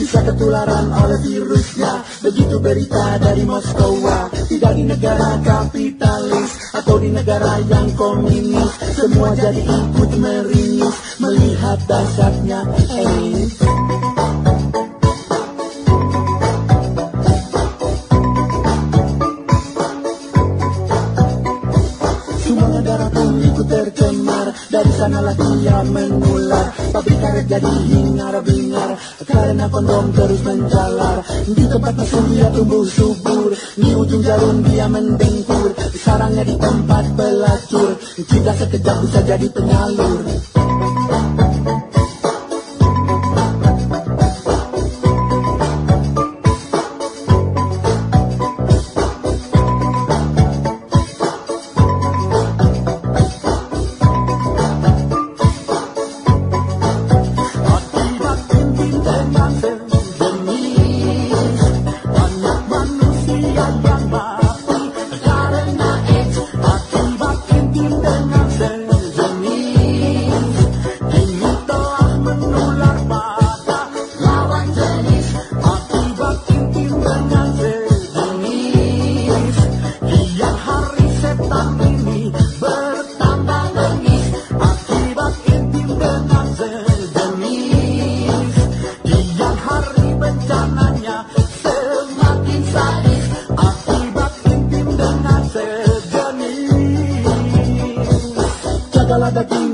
Bisa ketularan oleh virusnya. Begitu berita dari Moskow Tidak di negara kapitalis Atau di negara yang komunis. Semua jadi ikut meringis Melihat dasarnya. Negara pun ikut tercemar Dari sanalah dia menular Pabrik karet jadi hingar-bingar Karena kondom terus menjalar. Di tempat mesum dia tumbuh subur. Di ujung jarum dia mendengkur. Sarangnya di tempat pelacur. Kita sekejap bisa jadi penyalur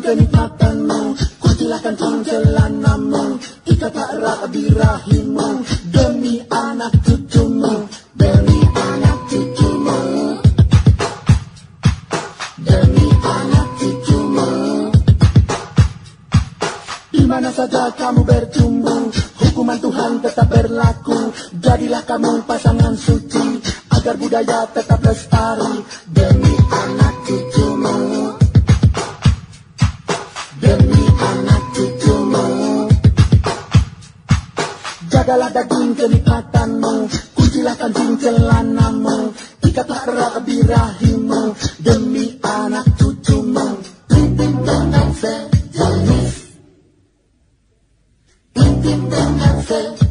Jagalah daging kenikmatanmu Kucilakan celanamu. Ikat erat birahimu Demi anak cucumu. Demi anak cucumu. Demi anak cucumu. Di mana saja kamu bertumbuh Hukuman Tuhan tetap berlaku. Jadilah kamu pasangan suci Agar budaya tetap lestari Segala daging kenikmatanmu Kuncilah kancing celanamu. Ikatlah erat birahimu Demi anak cucumu. Intim dengan sejenis. Intim dengan sejenis.